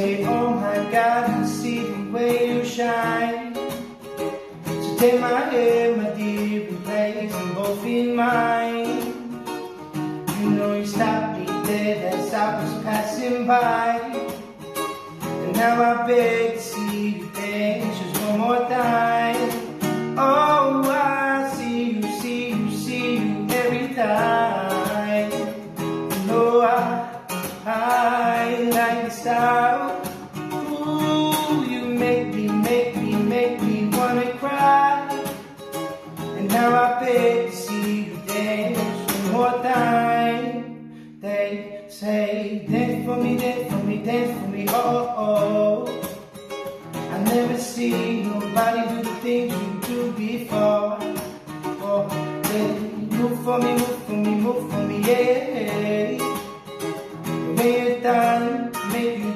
say, oh my God, I see the way you shine. So take my hand, my dear, and place them both in mine. You know you stopped me dead as I was passing by. And now I beg to see you dance just one more time. Style. Ooh, you make me, make me, make me wanna cry. And now I beg to see you dance one more time. They say, dance for me, dance for me, dance for me, oh, oh. I never see nobody do the things you do before. Oh, they move for me, move for me, move for me, yeah. When you're done, make you